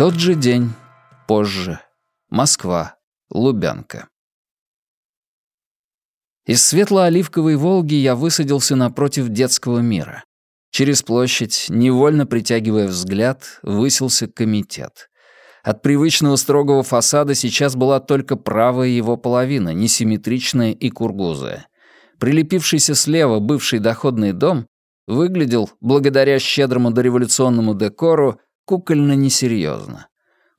Тот же день, позже. Москва, Лубянка. Из светло-оливковой «Волги» я высадился напротив детского мира. Через площадь, невольно притягивая взгляд, высился комитет. От привычного строгого фасада сейчас была только правая его половина, несимметричная и кургузая. Прилепившийся слева бывший доходный дом выглядел, благодаря щедрому дореволюционному декору, кукольно несерьезно.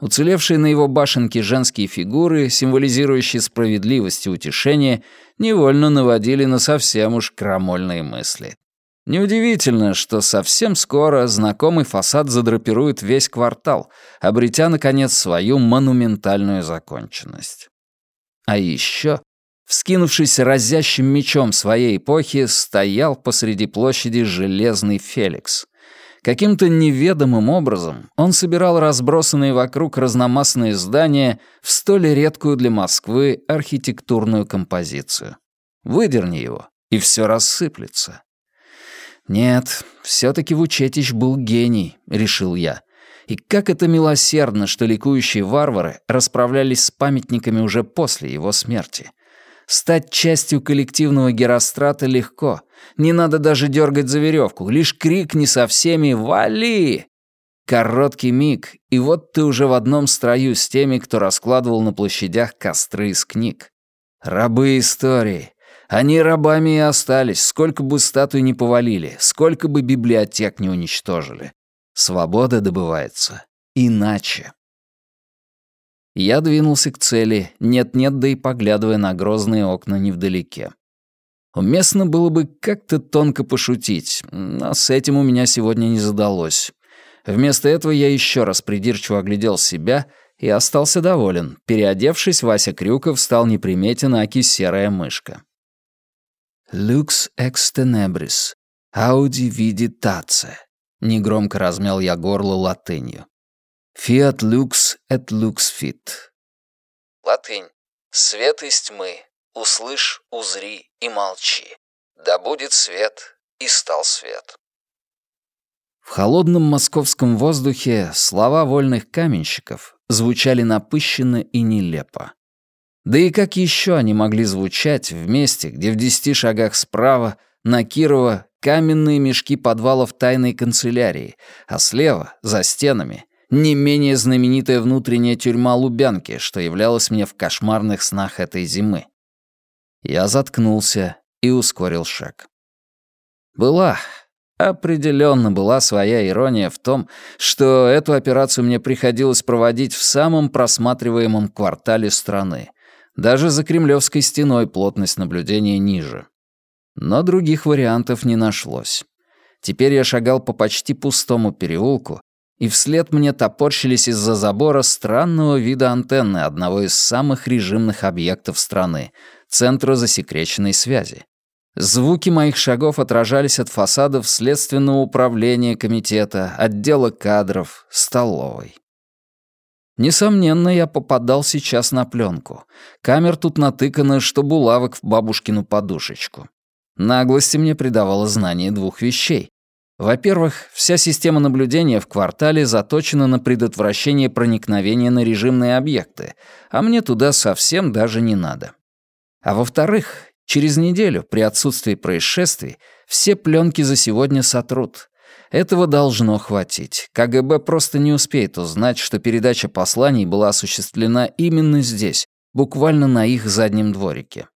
Уцелевшие на его башенке женские фигуры, символизирующие справедливость и утешение, невольно наводили на совсем уж крамольные мысли. Неудивительно, что совсем скоро знакомый фасад задрапирует весь квартал, обретя, наконец, свою монументальную законченность. А еще, вскинувшись разящим мечом своей эпохи, стоял посреди площади железный Феликс. Каким-то неведомым образом он собирал разбросанные вокруг разномастные здания в столь редкую для Москвы архитектурную композицию. Выдерни его, и все рассыплется. Нет, все-таки Вучетич был гений, решил я. И как это милосердно, что ликующие варвары расправлялись с памятниками уже после его смерти. Стать частью коллективного Герострата легко. Не надо даже дергать за веревку, лишь крик не со всеми «Вали!». Короткий миг, и вот ты уже в одном строю с теми, кто раскладывал на площадях костры из книг. Рабы истории. Они рабами и остались, сколько бы статуй не повалили, сколько бы библиотек не уничтожили. Свобода добывается иначе. Я двинулся к цели, нет-нет, да и поглядывая на грозные окна невдалеке. Уместно было бы как-то тонко пошутить, но с этим у меня сегодня не задалось. Вместо этого я еще раз придирчиво оглядел себя и остался доволен. Переодевшись, Вася Крюков стал неприметен аки серая мышка. «Lux ex tenebris, vidi tace», — негромко размял я горло латынью. Fiat lux et lux fit. Латынь. Свет из тьмы. Услышь, узри и молчи. Да будет свет, и стал свет. В холодном московском воздухе слова вольных каменщиков звучали напыщенно и нелепо. Да и как еще они могли звучать в месте, где в десяти шагах справа на Кирова каменные мешки подвалов тайной канцелярии, а слева, за стенами, не менее знаменитая внутренняя тюрьма Лубянки, что являлась мне в кошмарных снах этой зимы. Я заткнулся и ускорил шаг. Была, определенно была своя ирония в том, что эту операцию мне приходилось проводить в самом просматриваемом квартале страны. Даже за кремлевской стеной плотность наблюдения ниже. Но других вариантов не нашлось. Теперь я шагал по почти пустому переулку, и вслед мне топорщились из-за забора странного вида антенны одного из самых режимных объектов страны — Центра засекреченной связи. Звуки моих шагов отражались от фасадов Следственного управления комитета, отдела кадров, столовой. Несомненно, я попадал сейчас на пленку. Камер тут натыкано, что булавок в бабушкину подушечку. Наглости мне придавало знание двух вещей. Во-первых, вся система наблюдения в квартале заточена на предотвращение проникновения на режимные объекты, а мне туда совсем даже не надо. А во-вторых, через неделю, при отсутствии происшествий, все пленки за сегодня сотрут. Этого должно хватить. КГБ просто не успеет узнать, что передача посланий была осуществлена именно здесь, буквально на их заднем дворике.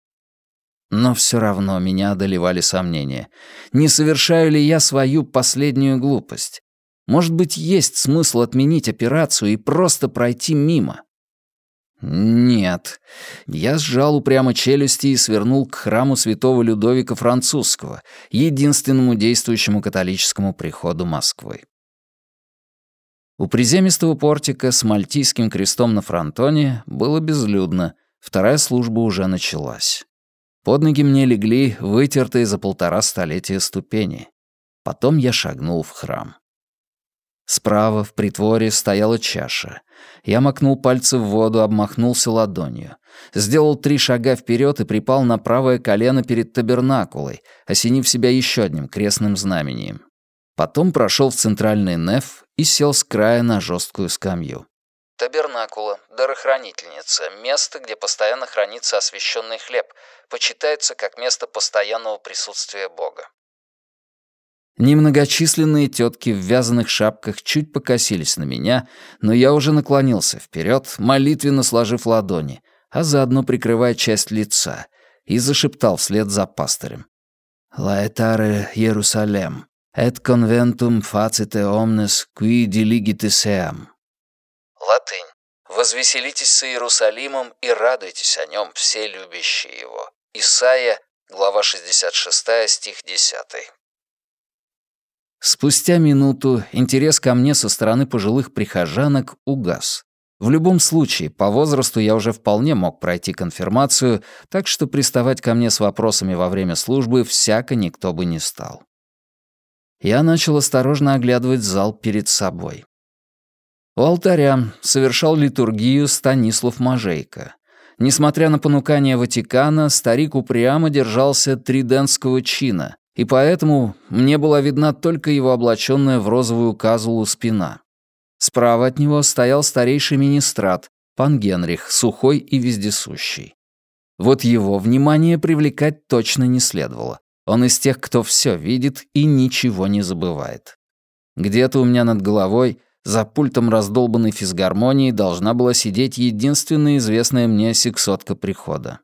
Но все равно меня одолевали сомнения. Не совершаю ли я свою последнюю глупость? Может быть, есть смысл отменить операцию и просто пройти мимо? Нет. Я сжал упрямо челюсти и свернул к храму святого Людовика Французского, единственному действующему католическому приходу Москвы. У приземистого портика с мальтийским крестом на фронтоне было безлюдно, вторая служба уже началась. Под ноги мне легли вытертые за полтора столетия ступени. Потом я шагнул в храм. Справа, в притворе, стояла чаша. Я макнул пальцы в воду, обмахнулся ладонью. Сделал три шага вперед и припал на правое колено перед табернакулой, осенив себя еще одним крестным знамением. Потом прошел в центральный неф и сел с края на жесткую скамью. Табернакула, дарохранительница, место, где постоянно хранится освященный хлеб, почитается как место постоянного присутствия Бога. Немногочисленные тетки в вязаных шапках чуть покосились на меня, но я уже наклонился вперед, молитвенно сложив ладони, а заодно прикрывая часть лица, и зашептал вслед за пастырем. «Лаэтаре Иерусалем, et conventum facite omnes qui diligite seam». Латынь. «Возвеселитесь с Иерусалимом и радуйтесь о нем, все любящие его». Исайя, глава 66, стих 10. Спустя минуту интерес ко мне со стороны пожилых прихожанок угас. В любом случае, по возрасту я уже вполне мог пройти конфирмацию, так что приставать ко мне с вопросами во время службы всяко никто бы не стал. Я начал осторожно оглядывать зал перед собой. У алтаря совершал литургию Станислав Мажейко. Несмотря на понукание Ватикана, старик упрямо держался триденского чина, и поэтому мне была видна только его облаченная в розовую казулу спина. Справа от него стоял старейший министрат, пан Генрих, сухой и вездесущий. Вот его внимание привлекать точно не следовало. Он из тех, кто все видит и ничего не забывает. Где-то у меня над головой, за пультом раздолбанной физгармонии, должна была сидеть единственная известная мне сексотка прихода.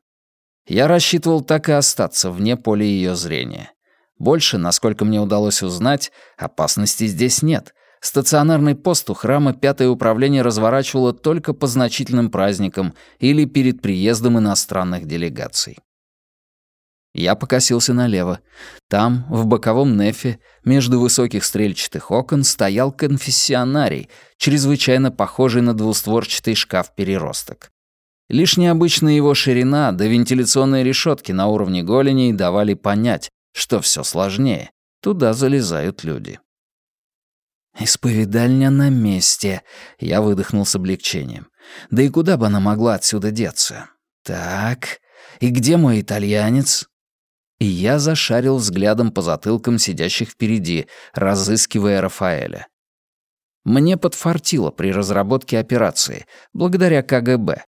Я рассчитывал так и остаться вне поля ее зрения. Больше, насколько мне удалось узнать, опасности здесь нет. Стационарный пост у храма пятое управление разворачивало только по значительным праздникам или перед приездом иностранных делегаций. Я покосился налево. Там, в боковом нефе, между высоких стрельчатых окон, стоял конфессионарий, чрезвычайно похожий на двустворчатый шкаф-переросток. Лишь необычная его ширина да вентиляционные решетки на уровне голеней давали понять, что все сложнее. Туда залезают люди. «Исповедальня на месте», — я выдохнул с облегчением. «Да и куда бы она могла отсюда деться? Так, и где мой итальянец?» И я зашарил взглядом по затылкам сидящих впереди, разыскивая Рафаэля. Мне подфартило при разработке операции, благодаря КГБ.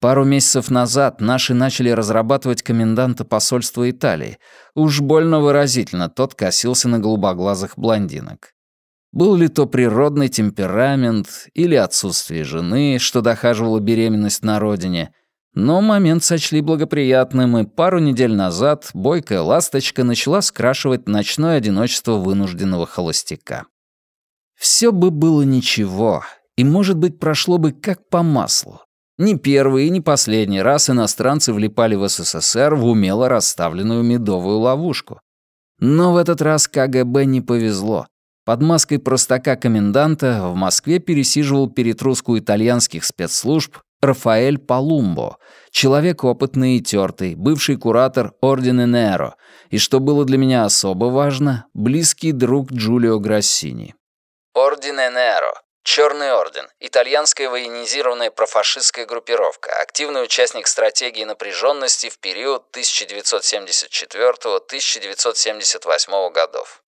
Пару месяцев назад наши начали разрабатывать коменданта посольства Италии. Уж больно выразительно тот косился на голубоглазых блондинок. Был ли то природный темперамент или отсутствие жены, что дохаживала беременность на родине, но момент сочли благоприятным, и пару недель назад бойкая ласточка начала скрашивать ночное одиночество вынужденного холостяка. Все бы было ничего, и, может быть, прошло бы как по маслу, не первый и не последний раз иностранцы влипали в СССР в умело расставленную медовую ловушку. Но в этот раз КГБ не повезло. Под маской простака-коменданта в Москве пересиживал перед русско-итальянских спецслужб Рафаэль Палумбо, человек опытный и тертый, бывший куратор Ордена Неро, и, что было для меня особо важно, близкий друг Джулио Грассини. Ордене Неро Черный орден. Итальянская военизированная профашистская группировка. Активный участник стратегии напряженности в период 1974-1978 годов.